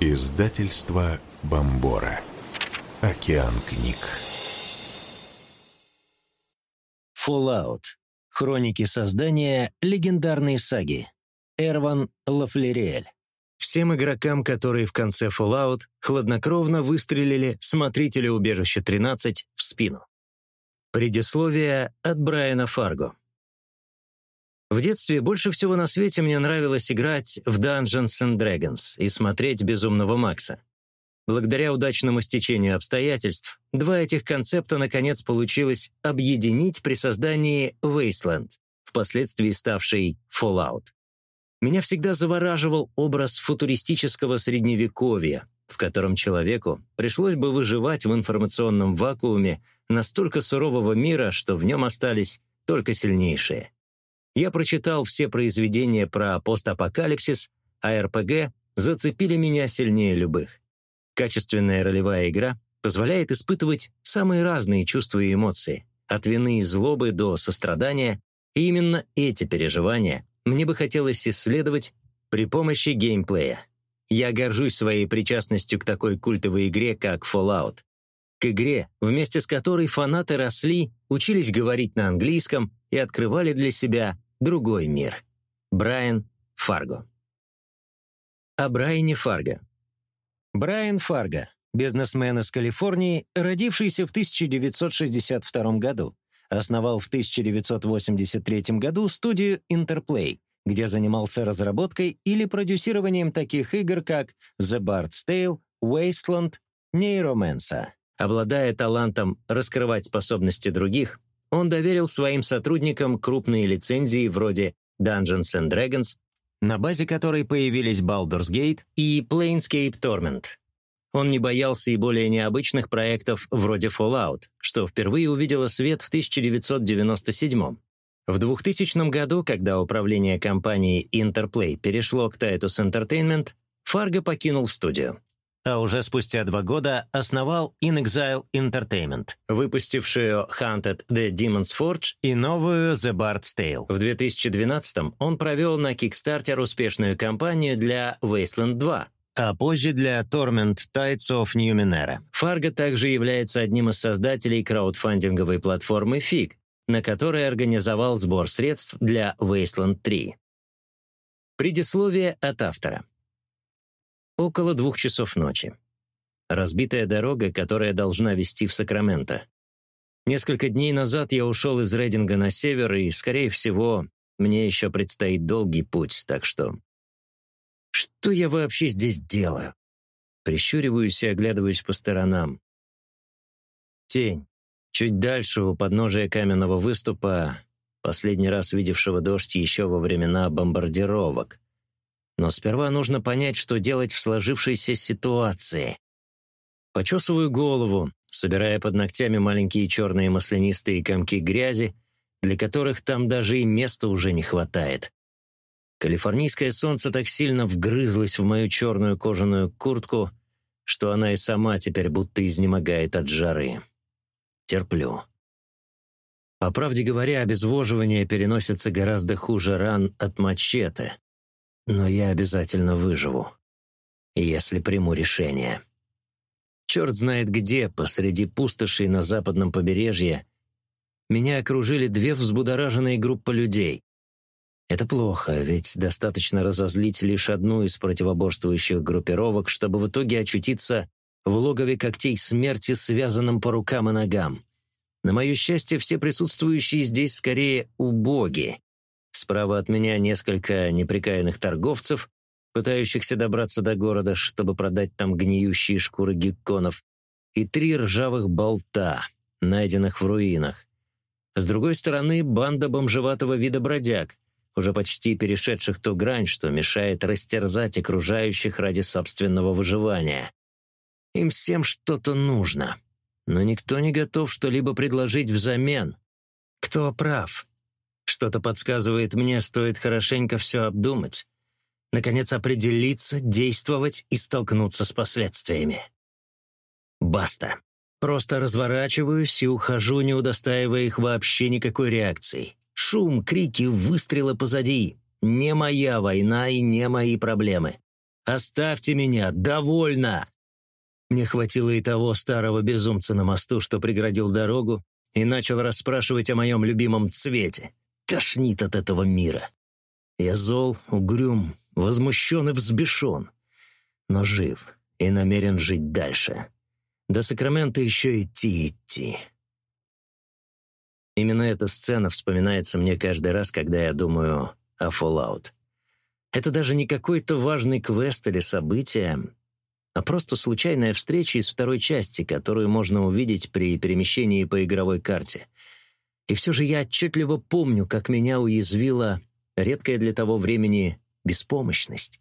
Издательство Бомбора. Океан книг. Fallout. Хроники создания легендарной саги. Эрван Лафлериэль. Всем игрокам, которые в конце Fallout хладнокровно выстрелили смотрителя убежища 13 в спину. Предисловие от Брайана Фарго. В детстве больше всего на свете мне нравилось играть в Dungeons and Dragons и смотреть «Безумного Макса». Благодаря удачному стечению обстоятельств, два этих концепта наконец получилось объединить при создании Wasteland, впоследствии ставшей Fallout. Меня всегда завораживал образ футуристического средневековья, в котором человеку пришлось бы выживать в информационном вакууме настолько сурового мира, что в нем остались только сильнейшие. Я прочитал все произведения про постапокалипсис, а РПГ зацепили меня сильнее любых. Качественная ролевая игра позволяет испытывать самые разные чувства и эмоции, от вины и злобы до сострадания, и именно эти переживания мне бы хотелось исследовать при помощи геймплея. Я горжусь своей причастностью к такой культовой игре, как Fallout. К игре, вместе с которой фанаты росли, учились говорить на английском и открывали для себя Другой мир. Брайан Фарго. О Брайане Фарго. Брайан Фарго, бизнесмен из Калифорнии, родившийся в 1962 году, основал в 1983 году студию Interplay, где занимался разработкой или продюсированием таких игр, как The Bard's Tale, Wasteland, Neuromancer. Обладая талантом раскрывать способности других, он доверил своим сотрудникам крупные лицензии вроде Dungeons and Dragons, на базе которой появились Baldur's Gate и Planescape Torment. Он не боялся и более необычных проектов вроде Fallout, что впервые увидело свет в 1997 В 2000 году, когда управление компанией Interplay перешло к Titus Entertainment, Фарго покинул студию а уже спустя два года основал In Exile Entertainment, выпустившую Hunted the Demon's Forge и новую The Bard's Tale. В 2012 он провел на Kickstarter успешную кампанию для Wasteland 2, а позже для Torment Tides of Numenera. Фарго также является одним из создателей краудфандинговой платформы FIG, на которой организовал сбор средств для Wasteland 3. Предисловие от автора. Около двух часов ночи. Разбитая дорога, которая должна вести в Сакраменто. Несколько дней назад я ушел из Рейдинга на север, и, скорее всего, мне еще предстоит долгий путь, так что... Что я вообще здесь делаю? Прищуриваюсь и оглядываюсь по сторонам. Тень. Чуть дальше, у подножия каменного выступа, последний раз видевшего дождь еще во времена бомбардировок. Но сперва нужно понять, что делать в сложившейся ситуации. Почесываю голову, собирая под ногтями маленькие черные маслянистые комки грязи, для которых там даже и места уже не хватает. Калифорнийское солнце так сильно вгрызлось в мою черную кожаную куртку, что она и сама теперь будто изнемогает от жары. Терплю. По правде говоря, обезвоживание переносится гораздо хуже ран от мачете. Но я обязательно выживу, если приму решение. Черт знает где, посреди пустошей на западном побережье, меня окружили две взбудораженные группы людей. Это плохо, ведь достаточно разозлить лишь одну из противоборствующих группировок, чтобы в итоге очутиться в логове когтей смерти, связанном по рукам и ногам. На мое счастье, все присутствующие здесь скорее убоги, Справа от меня несколько неприкаянных торговцев, пытающихся добраться до города, чтобы продать там гниющие шкуры гекконов, и три ржавых болта, найденных в руинах. С другой стороны, банда бомжеватого вида бродяг, уже почти перешедших ту грань, что мешает растерзать окружающих ради собственного выживания. Им всем что-то нужно, но никто не готов что-либо предложить взамен. Кто прав? Что-то подсказывает мне, стоит хорошенько все обдумать. Наконец определиться, действовать и столкнуться с последствиями. Баста. Просто разворачиваюсь и ухожу, не удостаивая их вообще никакой реакции. Шум, крики, выстрелы позади. Не моя война и не мои проблемы. Оставьте меня! Довольно!» Мне хватило и того старого безумца на мосту, что преградил дорогу, и начал расспрашивать о моем любимом цвете. Тошнит от этого мира. Я зол, угрюм, возмущен и взбешен, но жив и намерен жить дальше. До Сакрамента еще идти, идти. Именно эта сцена вспоминается мне каждый раз, когда я думаю о Fallout. Это даже не какой-то важный квест или событие, а просто случайная встреча из второй части, которую можно увидеть при перемещении по игровой карте. И все же я отчетливо помню, как меня уязвила редкая для того времени беспомощность.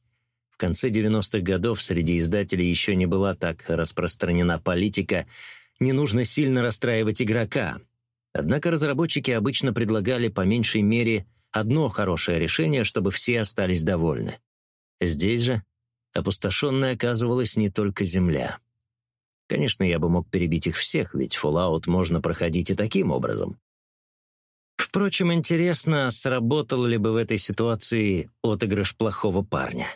В конце 90-х годов среди издателей еще не была так распространена политика «не нужно сильно расстраивать игрока». Однако разработчики обычно предлагали по меньшей мере одно хорошее решение, чтобы все остались довольны. Здесь же опустошенной оказывалась не только Земля. Конечно, я бы мог перебить их всех, ведь Fallout можно проходить и таким образом. Впрочем, интересно, сработал ли бы в этой ситуации отыгрыш плохого парня.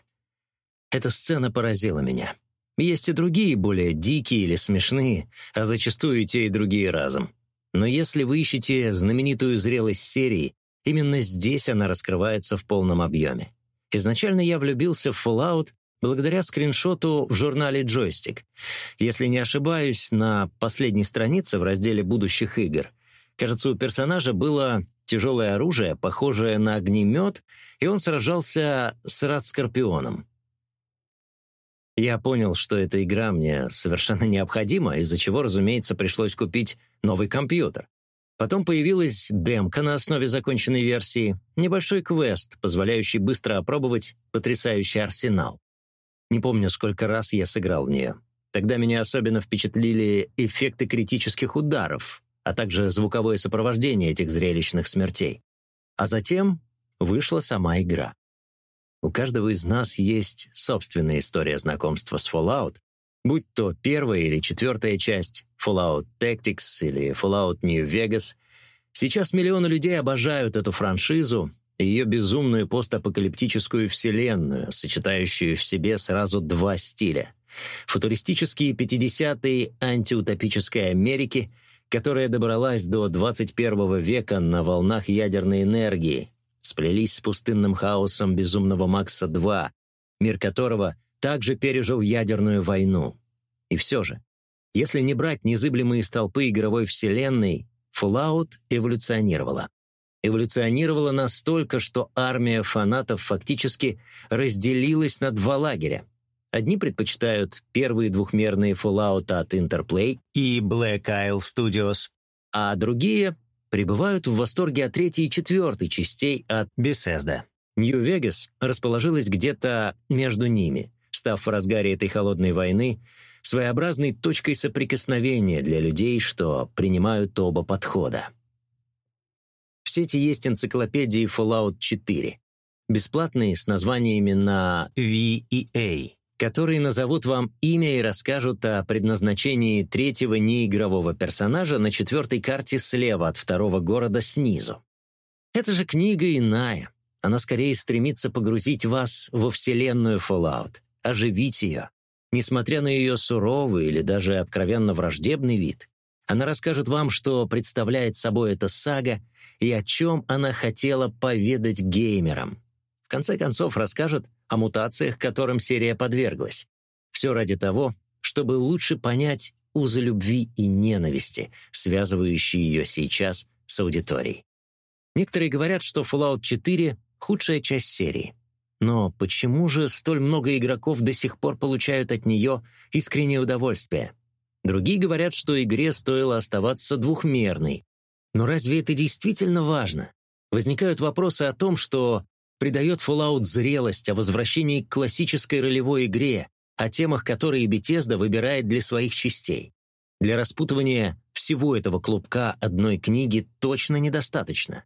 Эта сцена поразила меня. Есть и другие, более дикие или смешные, а зачастую и те, и другие разом. Но если вы ищете знаменитую зрелость серии, именно здесь она раскрывается в полном объеме. Изначально я влюбился в Fallout благодаря скриншоту в журнале «Джойстик». Если не ошибаюсь, на последней странице в разделе будущих игр, кажется, у персонажа было тяжелое оружие, похожее на огнемет, и он сражался с Рад-Скорпионом. Я понял, что эта игра мне совершенно необходима, из-за чего, разумеется, пришлось купить новый компьютер. Потом появилась демка на основе законченной версии, небольшой квест, позволяющий быстро опробовать потрясающий арсенал. Не помню, сколько раз я сыграл в нее. Тогда меня особенно впечатлили эффекты критических ударов, а также звуковое сопровождение этих зрелищных смертей. А затем вышла сама игра. У каждого из нас есть собственная история знакомства с Fallout, будь то первая или четвертая часть, Fallout Tactics или Fallout New Vegas. Сейчас миллионы людей обожают эту франшизу, ее безумную постапокалиптическую вселенную, сочетающую в себе сразу два стиля. Футуристические 50-е антиутопической Америки, которая добралась до 21 века на волнах ядерной энергии, сплелись с пустынным хаосом безумного Макса-2, мир которого также пережил ядерную войну. И все же, если не брать незыблемые столпы игровой вселенной, Fallout эволюционировала эволюционировала настолько, что армия фанатов фактически разделилась на два лагеря. Одни предпочитают первые двухмерные Fallout от Interplay и Black Isle Studios, а другие пребывают в восторге от третьей и четвертой частей от Bethesda. Нью-Вегас расположилась где-то между ними, став в разгаре этой холодной войны своеобразной точкой соприкосновения для людей, что принимают оба подхода. В сети есть энциклопедии Fallout 4, бесплатные с названиями на V и A, которые назовут вам имя и расскажут о предназначении третьего неигрового персонажа на четвертой карте слева от второго города снизу. Это же книга иная. Она скорее стремится погрузить вас во вселенную Fallout, оживить ее. Несмотря на ее суровый или даже откровенно враждебный вид, она расскажет вам, что представляет собой эта сага и о чем она хотела поведать геймерам. В конце концов, расскажет о мутациях, которым серия подверглась. Все ради того, чтобы лучше понять узы любви и ненависти, связывающие ее сейчас с аудиторией. Некоторые говорят, что Fallout 4 — худшая часть серии. Но почему же столь много игроков до сих пор получают от нее искреннее удовольствие? Другие говорят, что игре стоило оставаться двухмерной, но разве это действительно важно? Возникают вопросы о том, что придает Fallout зрелость о возвращении к классической ролевой игре, о темах, которые Bethesda выбирает для своих частей. Для распутывания всего этого клубка одной книги точно недостаточно.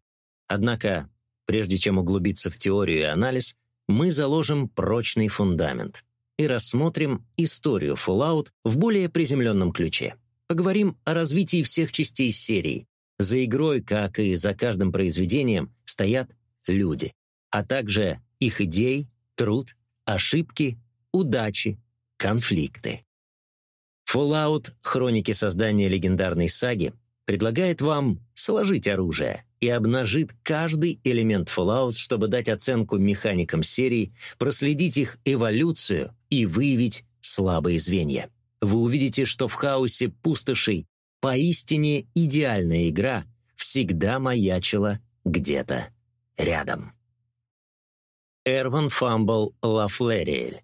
Однако, прежде чем углубиться в теорию и анализ, мы заложим прочный фундамент и рассмотрим историю Fallout в более приземленном ключе. Поговорим о развитии всех частей серии, за игрой, как и за каждым произведением, стоят люди, а также их идеи, труд, ошибки удачи, конфликты. Fallout «Хроники создания легендарной саги» предлагает вам сложить оружие и обнажит каждый элемент Fallout, чтобы дать оценку механикам серии, проследить их эволюцию и выявить слабые звенья. Вы увидите, что в хаосе пустошей поистине идеальная игра всегда маячила где-то рядом. Эрван Фамбл Лафлериэль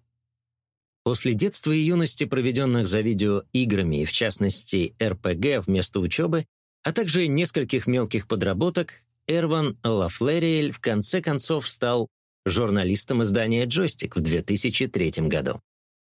После детства и юности, проведенных за видеоиграми в частности, РПГ вместо учебы, а также нескольких мелких подработок, Эрван Лафлериэль в конце концов стал журналистом издания «Джойстик» в 2003 году.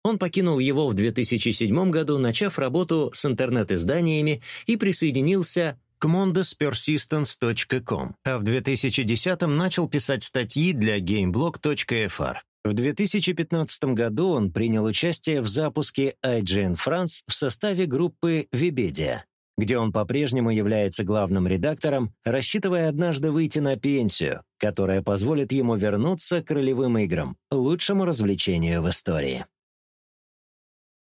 Он покинул его в 2007 году, начав работу с интернет-изданиями и присоединился к mondospersistence.com, а в 2010 начал писать статьи для gameblog.fr. В 2015 году он принял участие в запуске IGN France в составе группы Webedia, где он по-прежнему является главным редактором, рассчитывая однажды выйти на пенсию, которая позволит ему вернуться к ролевым играм, лучшему развлечению в истории.